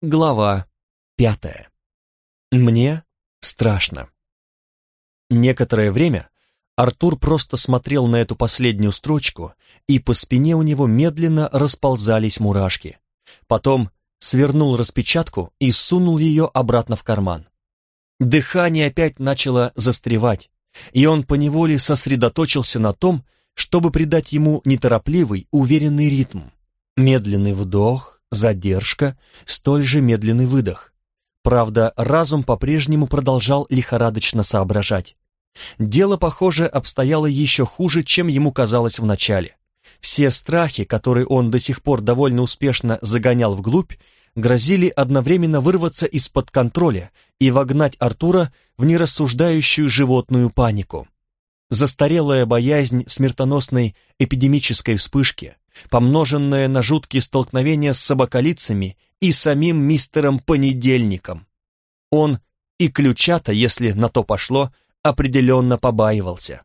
Глава пятая. Мне страшно. Некоторое время Артур просто смотрел на эту последнюю строчку, и по спине у него медленно расползались мурашки. Потом свернул распечатку и сунул ее обратно в карман. Дыхание опять начало застревать, и он поневоле сосредоточился на том, чтобы придать ему неторопливый, уверенный ритм. Медленный вдох, задержка, столь же медленный выдох. Правда, разум по-прежнему продолжал лихорадочно соображать. Дело, похоже, обстояло еще хуже, чем ему казалось вначале. Все страхи, которые он до сих пор довольно успешно загонял вглубь, грозили одновременно вырваться из-под контроля и вогнать Артура в нерассуждающую животную панику. Застарелая боязнь смертоносной эпидемической вспышки, помноженная на жуткие столкновения с собаколицами и самим мистером Понедельником. Он и ключата, если на то пошло, определенно побаивался.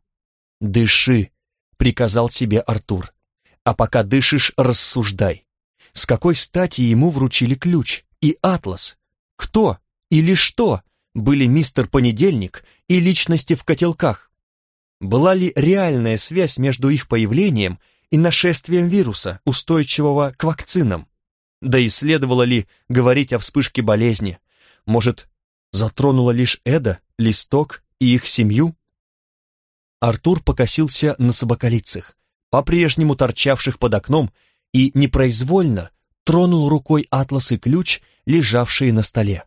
«Дыши», — приказал себе Артур, — «а пока дышишь, рассуждай. С какой стати ему вручили ключ и атлас? Кто или что были мистер Понедельник и личности в котелках? Была ли реальная связь между их появлением и нашествием вируса, устойчивого к вакцинам. Да и следовало ли говорить о вспышке болезни? Может, затронула лишь Эда, Листок и их семью? Артур покосился на собаколицах, по-прежнему торчавших под окном, и непроизвольно тронул рукой атлас и ключ, лежавшие на столе.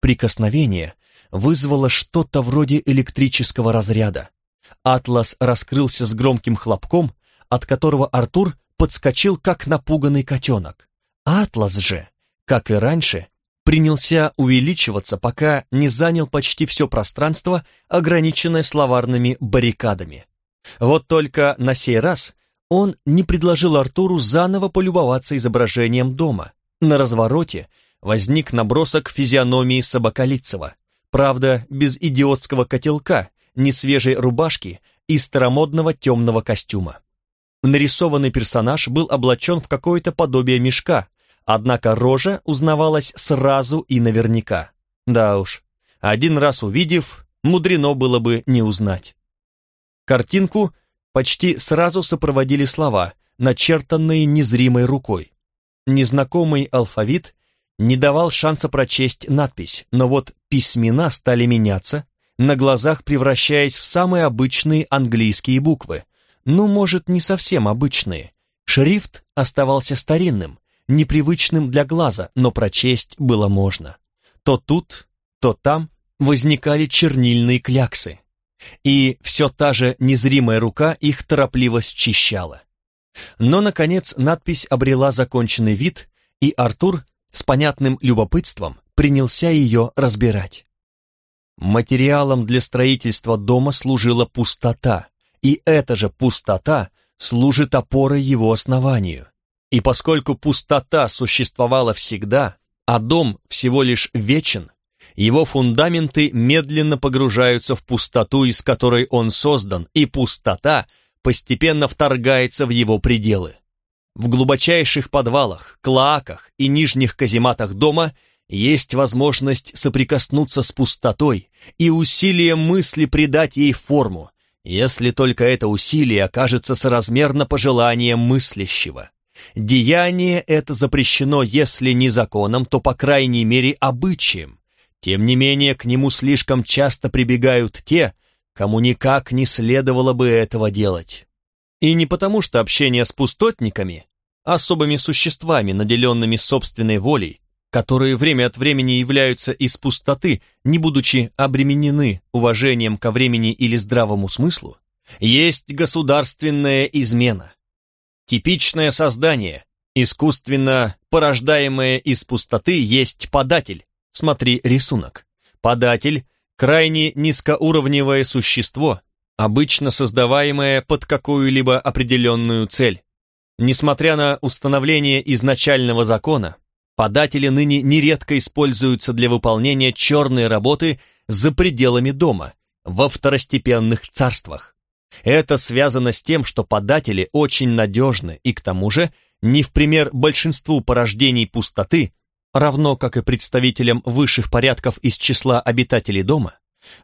Прикосновение вызвало что-то вроде электрического разряда. Атлас раскрылся с громким хлопком, от которого Артур подскочил, как напуганный котенок. Атлас же, как и раньше, принялся увеличиваться, пока не занял почти все пространство, ограниченное словарными баррикадами. Вот только на сей раз он не предложил Артуру заново полюбоваться изображением дома. На развороте возник набросок физиономии Собаколицева, правда, без идиотского котелка, несвежей рубашки и старомодного темного костюма. Нарисованный персонаж был облачен в какое-то подобие мешка, однако рожа узнавалась сразу и наверняка. Да уж, один раз увидев, мудрено было бы не узнать. Картинку почти сразу сопроводили слова, начертанные незримой рукой. Незнакомый алфавит не давал шанса прочесть надпись, но вот письмена стали меняться, на глазах превращаясь в самые обычные английские буквы, ну, может, не совсем обычные. Шрифт оставался старинным, непривычным для глаза, но прочесть было можно. То тут, то там возникали чернильные кляксы. И все та же незримая рука их торопливо счищала. Но, наконец, надпись обрела законченный вид, и Артур с понятным любопытством принялся ее разбирать. Материалом для строительства дома служила пустота, и эта же пустота служит опорой его основанию. И поскольку пустота существовала всегда, а дом всего лишь вечен, его фундаменты медленно погружаются в пустоту, из которой он создан, и пустота постепенно вторгается в его пределы. В глубочайших подвалах, клоаках и нижних казематах дома есть возможность соприкоснуться с пустотой и усилием мысли придать ей форму, если только это усилие окажется соразмерно пожеланиям мыслящего. Деяние это запрещено, если не законом, то, по крайней мере, обычаем. Тем не менее, к нему слишком часто прибегают те, кому никак не следовало бы этого делать. И не потому, что общение с пустотниками, особыми существами, наделенными собственной волей, которые время от времени являются из пустоты, не будучи обременены уважением ко времени или здравому смыслу, есть государственная измена. Типичное создание, искусственно порождаемое из пустоты, есть податель. Смотри рисунок. Податель – крайне низкоуровневое существо, обычно создаваемое под какую-либо определенную цель. Несмотря на установление изначального закона, Податели ныне нередко используются для выполнения черной работы за пределами дома, во второстепенных царствах. Это связано с тем, что податели очень надежны и к тому же, не в пример большинству порождений пустоты, равно как и представителям высших порядков из числа обитателей дома,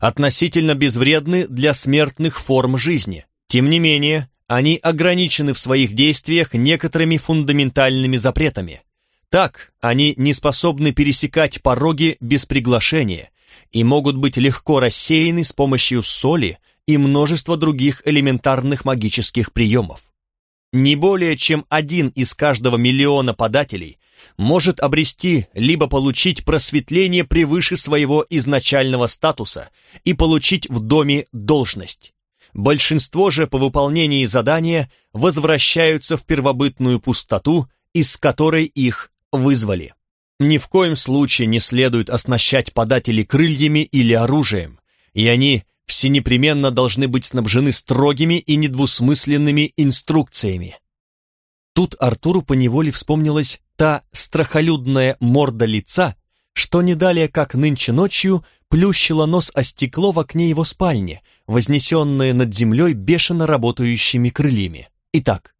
относительно безвредны для смертных форм жизни. Тем не менее, они ограничены в своих действиях некоторыми фундаментальными запретами. Так, они не способны пересекать пороги без приглашения и могут быть легко рассеяны с помощью соли и множества других элементарных магических приемов. Не более чем один из каждого миллиона подателей может обрести либо получить просветление превыше своего изначального статуса и получить в доме должность. Большинство же по выполнении задания возвращаются в первобытную пустоту, из которой их вызвали. Ни в коем случае не следует оснащать подателей крыльями или оружием, и они все непременно должны быть снабжены строгими и недвусмысленными инструкциями. Тут Артуру поневоле вспомнилась та страхолюдная морда лица, что не далее, как нынче ночью, плющила нос о стекло в окне его спальни, вознесенное над землей бешено работающими крыльями. Итак,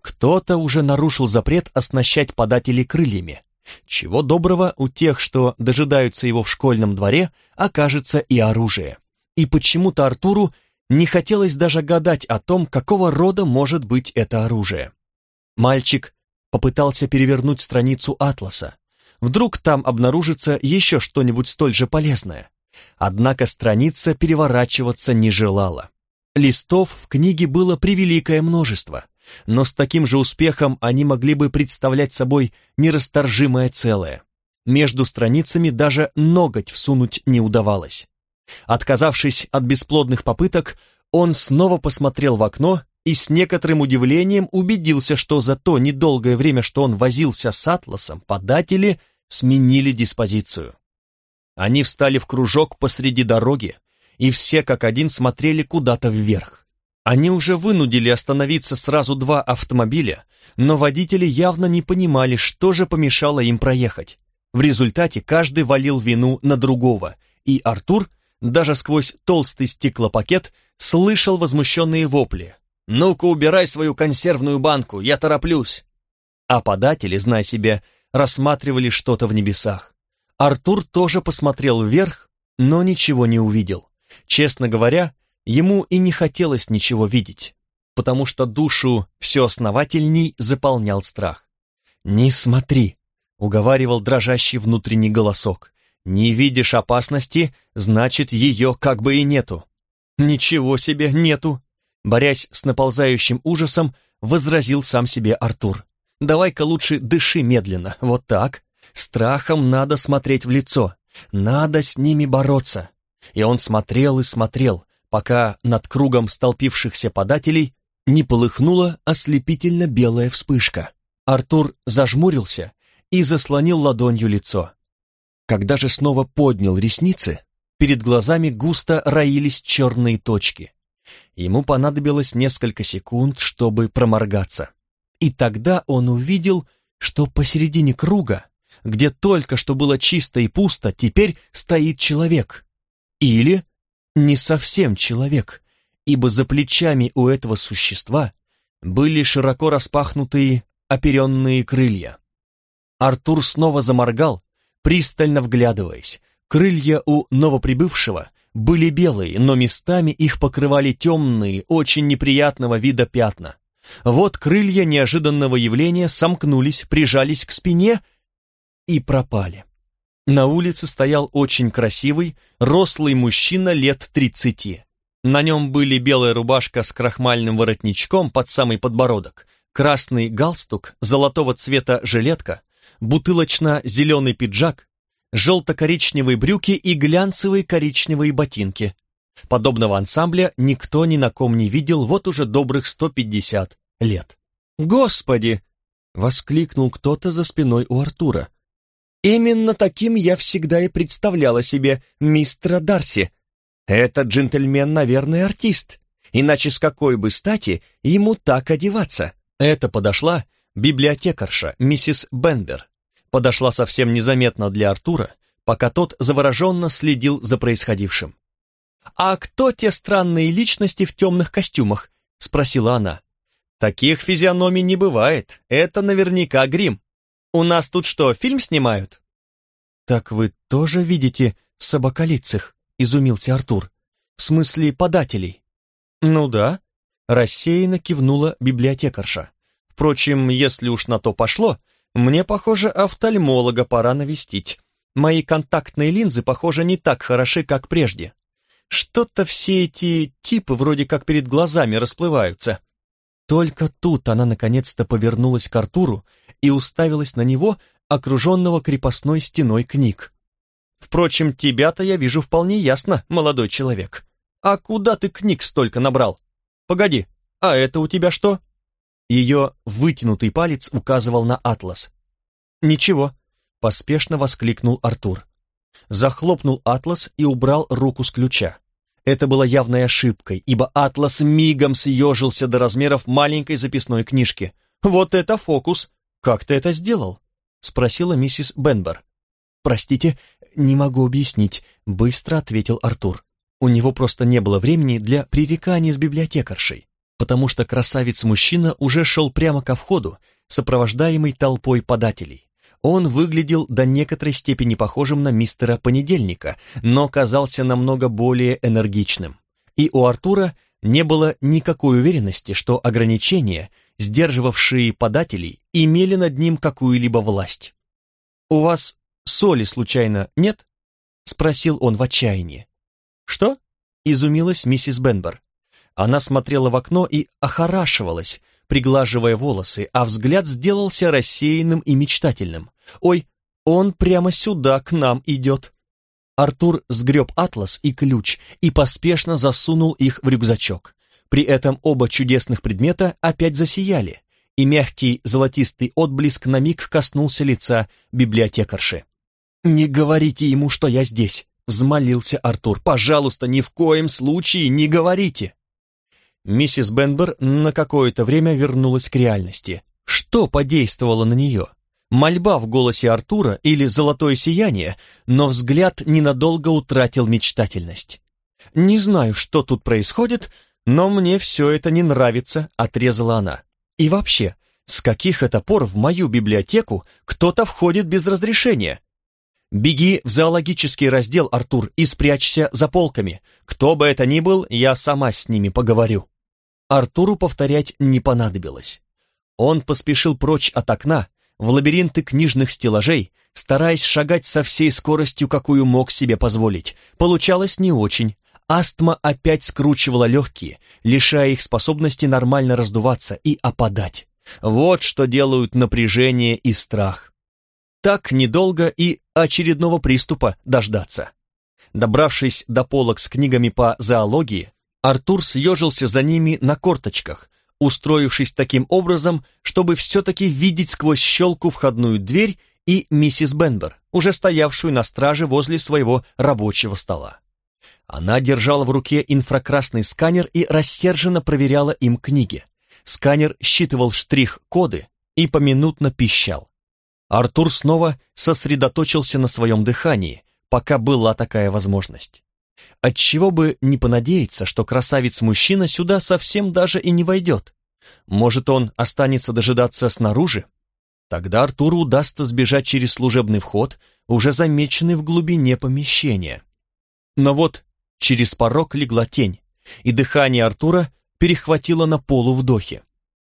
кто-то уже нарушил запрет оснащать подателей крыльями. Чего доброго у тех, что дожидаются его в школьном дворе, окажется и оружие. И почему-то Артуру не хотелось даже гадать о том, какого рода может быть это оружие. Мальчик попытался перевернуть страницу атласа. Вдруг там обнаружится еще что-нибудь столь же полезное. Однако страница переворачиваться не желала. Листов в книге было превеликое множество, но с таким же успехом они могли бы представлять собой нерасторжимое целое. Между страницами даже ноготь всунуть не удавалось. Отказавшись от бесплодных попыток, он снова посмотрел в окно и с некоторым удивлением убедился, что за то недолгое время, что он возился с атласом, податели сменили диспозицию. Они встали в кружок посреди дороги, и все как один смотрели куда-то вверх. Они уже вынудили остановиться сразу два автомобиля, но водители явно не понимали, что же помешало им проехать. В результате каждый валил вину на другого, и Артур, даже сквозь толстый стеклопакет, слышал возмущенные вопли. «Ну-ка, убирай свою консервную банку, я тороплюсь!» А податели, зная себе, рассматривали что-то в небесах. Артур тоже посмотрел вверх, но ничего не увидел. Честно говоря, ему и не хотелось ничего видеть, потому что душу все основательней заполнял страх. «Не смотри», — уговаривал дрожащий внутренний голосок. «Не видишь опасности, значит, ее как бы и нету». «Ничего себе, нету!» Борясь с наползающим ужасом, возразил сам себе Артур. «Давай-ка лучше дыши медленно, вот так. Страхом надо смотреть в лицо, надо с ними бороться». И он смотрел и смотрел, пока над кругом столпившихся подателей не полыхнула ослепительно белая вспышка. Артур зажмурился и заслонил ладонью лицо. Когда же снова поднял ресницы, перед глазами густо роились черные точки. Ему понадобилось несколько секунд, чтобы проморгаться. И тогда он увидел, что посередине круга, где только что было чисто и пусто, теперь стоит человек. Или не совсем человек, ибо за плечами у этого существа были широко распахнутые оперенные крылья. Артур снова заморгал, пристально вглядываясь. Крылья у новоприбывшего были белые, но местами их покрывали темные, очень неприятного вида пятна. Вот крылья неожиданного явления сомкнулись, прижались к спине и пропали. На улице стоял очень красивый, рослый мужчина лет тридцати. На нем были белая рубашка с крахмальным воротничком под самый подбородок, красный галстук, золотого цвета жилетка, бутылочно-зеленый пиджак, желто-коричневые брюки и глянцевые коричневые ботинки. Подобного ансамбля никто ни на ком не видел вот уже добрых 150 лет. «Господи!» — воскликнул кто-то за спиной у Артура. «Именно таким я всегда и представляла себе мистера Дарси. Этот джентльмен, наверное, артист, иначе с какой бы стати ему так одеваться?» Это подошла библиотекарша, миссис Бенбер подошла совсем незаметно для Артура, пока тот завороженно следил за происходившим. «А кто те странные личности в темных костюмах?» — спросила она. «Таких физиономий не бывает, это наверняка грим. У нас тут что, фильм снимают?» «Так вы тоже видите собаколицых?» — изумился Артур. «В смысле подателей?» «Ну да», — рассеянно кивнула библиотекарша. «Впрочем, если уж на то пошло, мне, похоже, офтальмолога пора навестить. Мои контактные линзы, похоже, не так хороши, как прежде. Что-то все эти типы вроде как перед глазами расплываются». Только тут она наконец-то повернулась к Артуру и уставилась на него, окруженного крепостной стеной книг. «Впрочем, тебя-то я вижу вполне ясно, молодой человек. А куда ты книг столько набрал? Погоди, а это у тебя что?» Ее вытянутый палец указывал на атлас. «Ничего», — поспешно воскликнул Артур. Захлопнул атлас и убрал руку с ключа. Это было явной ошибкой, ибо Атлас мигом съежился до размеров маленькой записной книжки. «Вот это фокус! Как ты это сделал?» — спросила миссис Бенбер. «Простите, не могу объяснить», — быстро ответил Артур. У него просто не было времени для пререканий с библиотекаршей, потому что красавец-мужчина уже шел прямо ко входу, сопровождаемый толпой подателей. Он выглядел до некоторой степени похожим на мистера Понедельника, но казался намного более энергичным. И у Артура не было никакой уверенности, что ограничения, сдерживавшие подателей, имели над ним какую-либо власть. «У вас соли, случайно, нет?» — спросил он в отчаянии. «Что?» — изумилась миссис Бенбер. Она смотрела в окно и охорашивалась, приглаживая волосы, а взгляд сделался рассеянным и мечтательным. «Ой, он прямо сюда к нам идет!» Артур сгреб атлас и ключ и поспешно засунул их в рюкзачок. При этом оба чудесных предмета опять засияли, и мягкий золотистый отблеск на миг коснулся лица библиотекарши. «Не говорите ему, что я здесь!» — взмолился Артур. «Пожалуйста, ни в коем случае не говорите!» Миссис Бенбер на какое-то время вернулась к реальности. Что подействовало на нее? Мольба в голосе Артура или золотое сияние, но взгляд ненадолго утратил мечтательность. «Не знаю, что тут происходит, но мне все это не нравится», — отрезала она. «И вообще, с каких это пор в мою библиотеку кто-то входит без разрешения?» «Беги в зоологический раздел, Артур, и спрячься за полками. Кто бы это ни был, я сама с ними поговорю». Артуру повторять не понадобилось. Он поспешил прочь от окна, в лабиринты книжных стеллажей, стараясь шагать со всей скоростью, какую мог себе позволить. Получалось не очень. Астма опять скручивала легкие, лишая их способности нормально раздуваться и опадать. Вот что делают напряжение и страх. Так недолго и очередного приступа дождаться. Добравшись до полок с книгами по зоологии, Артур съежился за ними на корточках, устроившись таким образом, чтобы все-таки видеть сквозь щелку входную дверь и миссис Бенбер, уже стоявшую на страже возле своего рабочего стола. Она держала в руке инфракрасный сканер и рассерженно проверяла им книги. Сканер считывал штрих-коды и поминутно пищал. Артур снова сосредоточился на своем дыхании, пока была такая возможность. Отчего бы не понадеяться, что красавец-мужчина сюда совсем даже и не войдет. Может, он останется дожидаться снаружи? Тогда Артуру удастся сбежать через служебный вход, уже замеченный в глубине помещения. Но вот через порог легла тень, и дыхание Артура перехватило на полу вдохе.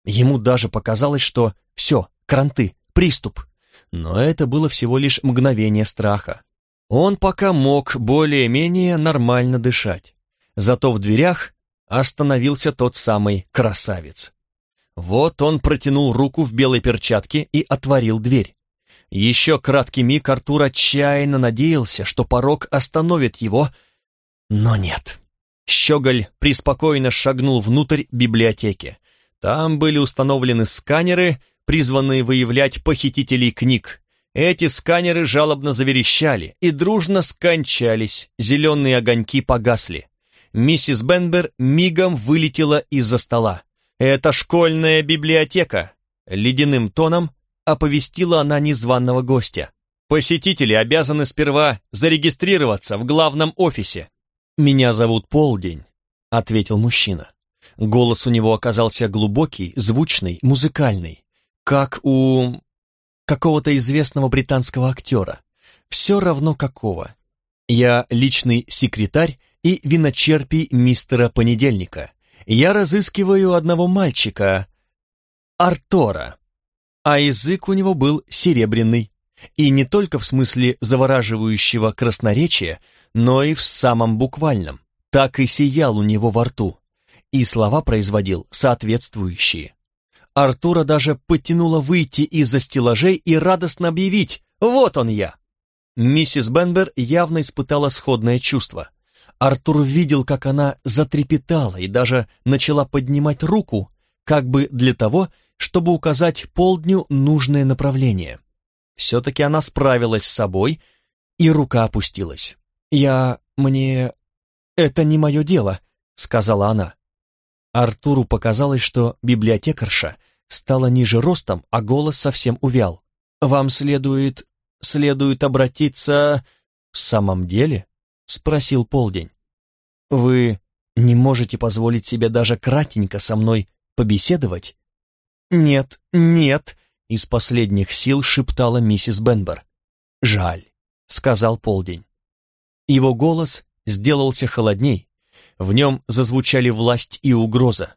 Ему даже показалось, что все, кранты, приступ. Но это было всего лишь мгновение страха. Он пока мог более-менее нормально дышать. Зато в дверях остановился тот самый красавец. Вот он протянул руку в белой перчатке и отворил дверь. Еще краткий миг Артур отчаянно надеялся, что порог остановит его, но нет. Щеголь преспокойно шагнул внутрь библиотеки. Там были установлены сканеры, призванные выявлять похитителей книг, эти сканеры жалобно заверещали и дружно скончались, зеленые огоньки погасли. Миссис Бенбер мигом вылетела из-за стола. «Это школьная библиотека!» Ледяным тоном оповестила она незваного гостя. «Посетители обязаны сперва зарегистрироваться в главном офисе». «Меня зовут Полдень», — ответил мужчина. Голос у него оказался глубокий, звучный, музыкальный, как у какого-то известного британского актера. Все равно какого. Я личный секретарь и виночерпий мистера Понедельника. Я разыскиваю одного мальчика, Артора, а язык у него был серебряный, и не только в смысле завораживающего красноречия, но и в самом буквальном, так и сиял у него во рту, и слова производил соответствующие. Артура даже потянуло выйти из-за стеллажей и радостно объявить «Вот он я!». Миссис Бенбер явно испытала сходное чувство. Артур видел, как она затрепетала и даже начала поднимать руку, как бы для того, чтобы указать полдню нужное направление. Все-таки она справилась с собой, и рука опустилась. «Я... мне... это не мое дело», — сказала она. Артуру показалось, что библиотекарша стала ниже ростом, а голос совсем увял. «Вам следует... следует обратиться...» «В самом деле?» — спросил Полдень. «Вы не можете позволить себе даже кратенько со мной побеседовать?» «Нет, нет», из последних сил шептала миссис Бенбер. «Жаль», — сказал Полдень. Его голос сделался холодней, в нем зазвучали власть и угроза.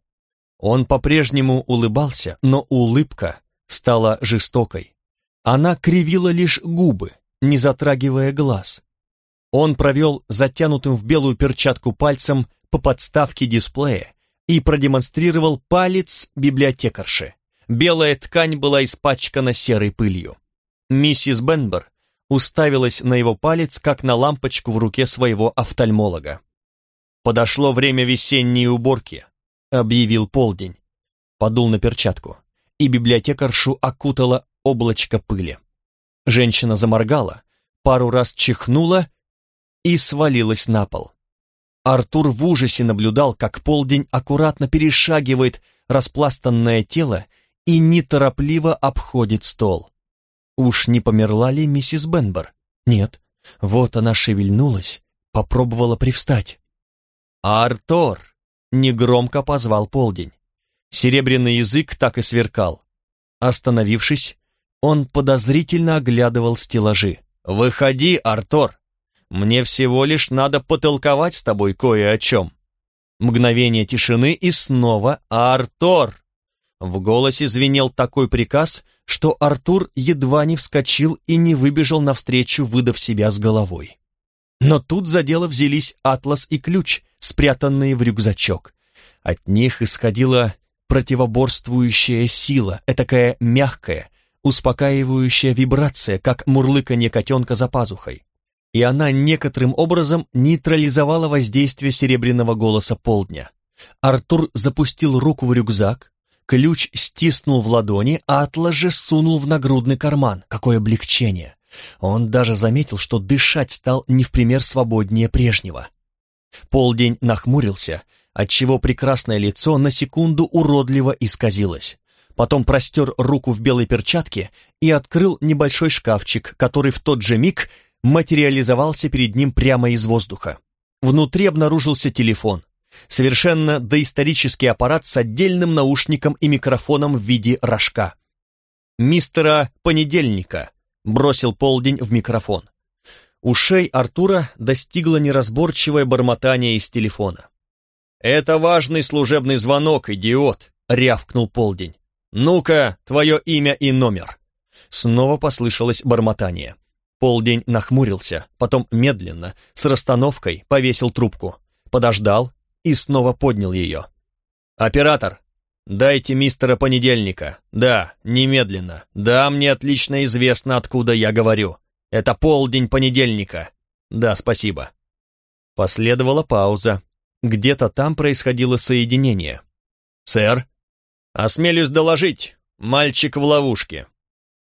Он по-прежнему улыбался, но улыбка стала жестокой. Она кривила лишь губы, не затрагивая глаз. Он провел затянутым в белую перчатку пальцем по подставке дисплея и продемонстрировал палец библиотекарши. Белая ткань была испачкана серой пылью. Миссис Бенбер уставилась на его палец, как на лампочку в руке своего офтальмолога. «Подошло время весенней уборки», — объявил полдень. Подул на перчатку, и библиотекаршу окутало облачко пыли. Женщина заморгала, пару раз чихнула и свалилась на пол. Артур в ужасе наблюдал, как полдень аккуратно перешагивает распластанное тело и неторопливо обходит стол. Уж не померла ли миссис Бенбер? Нет. Вот она шевельнулась, попробовала привстать. «Артур!» — негромко позвал полдень. Серебряный язык так и сверкал. Остановившись, он подозрительно оглядывал стеллажи. «Выходи, Артур! Мне всего лишь надо потолковать с тобой кое о чем». Мгновение тишины и снова «Артур!» В голосе звенел такой приказ, что Артур едва не вскочил и не выбежал навстречу, выдав себя с головой. Но тут за дело взялись атлас и ключ, спрятанные в рюкзачок. От них исходила противоборствующая сила, этакая мягкая, успокаивающая вибрация, как мурлыканье котенка за пазухой. И она некоторым образом нейтрализовала воздействие серебряного голоса полдня. Артур запустил руку в рюкзак, Ключ стиснул в ладони, а Атлас же сунул в нагрудный карман. Какое облегчение! Он даже заметил, что дышать стал не в пример свободнее прежнего. Полдень нахмурился, отчего прекрасное лицо на секунду уродливо исказилось. Потом простер руку в белой перчатке и открыл небольшой шкафчик, который в тот же миг материализовался перед ним прямо из воздуха. Внутри обнаружился телефон совершенно доисторический аппарат с отдельным наушником и микрофоном в виде рожка. «Мистера Понедельника», — бросил полдень в микрофон. Ушей Артура достигло неразборчивое бормотание из телефона. «Это важный служебный звонок, идиот!» — рявкнул полдень. «Ну-ка, твое имя и номер!» Снова послышалось бормотание. Полдень нахмурился, потом медленно, с расстановкой, повесил трубку. Подождал, и снова поднял ее. «Оператор, дайте мистера Понедельника. Да, немедленно. Да, мне отлично известно, откуда я говорю. Это полдень понедельника. Да, спасибо». Последовала пауза. Где-то там происходило соединение. «Сэр, осмелюсь доложить. Мальчик в ловушке».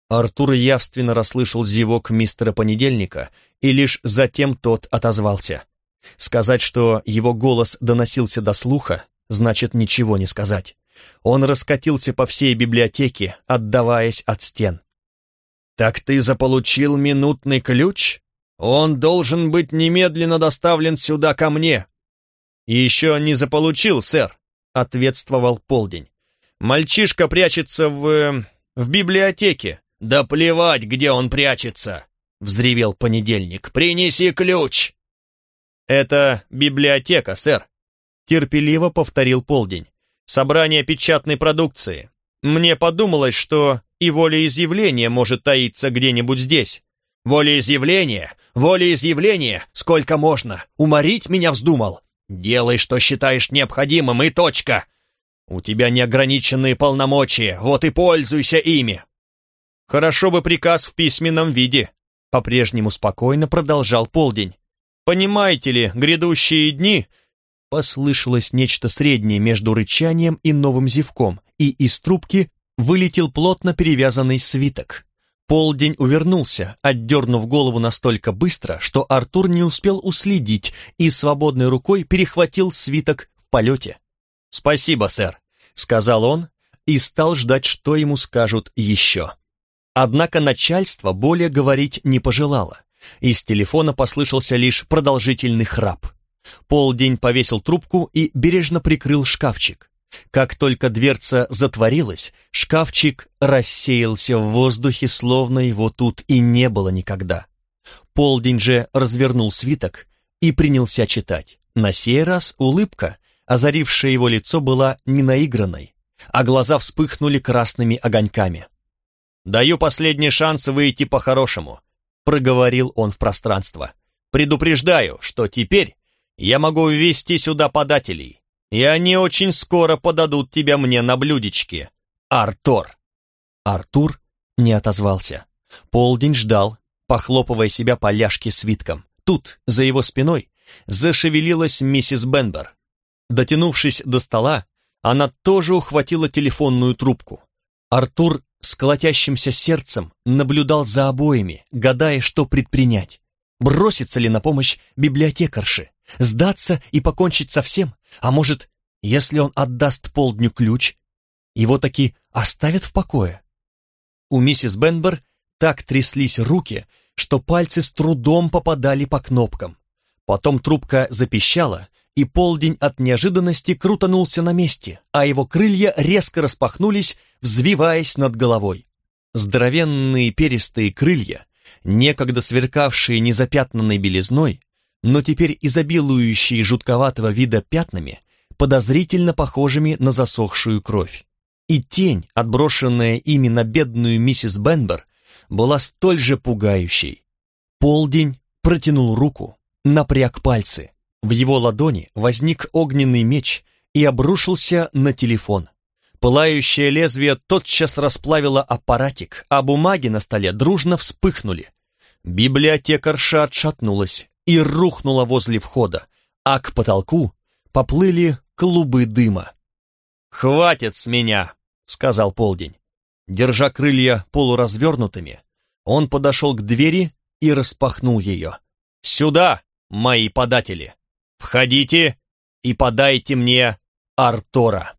Артур явственно расслышал зевок мистера Понедельника, и лишь затем тот отозвался. Сказать, что его голос доносился до слуха, значит ничего не сказать. Он раскатился по всей библиотеке, отдаваясь от стен. «Так ты заполучил минутный ключ? Он должен быть немедленно доставлен сюда ко мне». «Еще не заполучил, сэр», — ответствовал Полдень. «Мальчишка прячется в... в библиотеке». «Да плевать, где он прячется!» — взревел понедельник. «Принеси ключ!» «Это библиотека, сэр», — терпеливо повторил полдень. «Собрание печатной продукции. Мне подумалось, что и волеизъявление может таиться где-нибудь здесь». «Волеизъявление! Волеизъявление! Сколько можно? Уморить меня вздумал? Делай, что считаешь необходимым, и точка! У тебя неограниченные полномочия, вот и пользуйся ими!» «Хорошо бы приказ в письменном виде», — по-прежнему спокойно продолжал полдень. «Понимаете ли, грядущие дни...» Послышалось нечто среднее между рычанием и новым зевком, и из трубки вылетел плотно перевязанный свиток. Полдень увернулся, отдернув голову настолько быстро, что Артур не успел уследить и свободной рукой перехватил свиток в полете. «Спасибо, сэр», — сказал он и стал ждать, что ему скажут еще. Однако начальство более говорить не пожелало. Из телефона послышался лишь продолжительный храп. Полдень повесил трубку и бережно прикрыл шкафчик. Как только дверца затворилась, шкафчик рассеялся в воздухе, словно его тут и не было никогда. Полдень же развернул свиток и принялся читать. На сей раз улыбка, озарившая его лицо, была не наигранной, а глаза вспыхнули красными огоньками. «Даю последний шанс выйти по-хорошему», — проговорил он в пространство. «Предупреждаю, что теперь я могу ввести сюда подателей, и они очень скоро подадут тебя мне на блюдечке. Артур!» Артур не отозвался. Полдень ждал, похлопывая себя по ляжке свитком. Тут, за его спиной, зашевелилась миссис Бенбер. Дотянувшись до стола, она тоже ухватила телефонную трубку. Артур с колотящимся сердцем наблюдал за обоими, гадая, что предпринять. Броситься ли на помощь библиотекарше? Сдаться и покончить со всем? А может, если он отдаст полдню ключ, его таки оставят в покое? У миссис Бенбер так тряслись руки, что пальцы с трудом попадали по кнопкам. Потом трубка запищала, и полдень от неожиданности крутанулся на месте, а его крылья резко распахнулись, взвиваясь над головой. Здоровенные перистые крылья, некогда сверкавшие незапятнанной белизной, но теперь изобилующие жутковатого вида пятнами, подозрительно похожими на засохшую кровь. И тень, отброшенная ими на бедную миссис Бенбер, была столь же пугающей. Полдень протянул руку, напряг пальцы. В его ладони возник огненный меч и обрушился на телефон. Пылающее лезвие тотчас расплавило аппаратик, а бумаги на столе дружно вспыхнули. Библиотекарша отшатнулась и рухнула возле входа, а к потолку поплыли клубы дыма. «Хватит с меня!» — сказал Полдень. Держа крылья полуразвернутыми, он подошел к двери и распахнул ее. «Сюда, мои податели! Входите и подайте мне Артора!»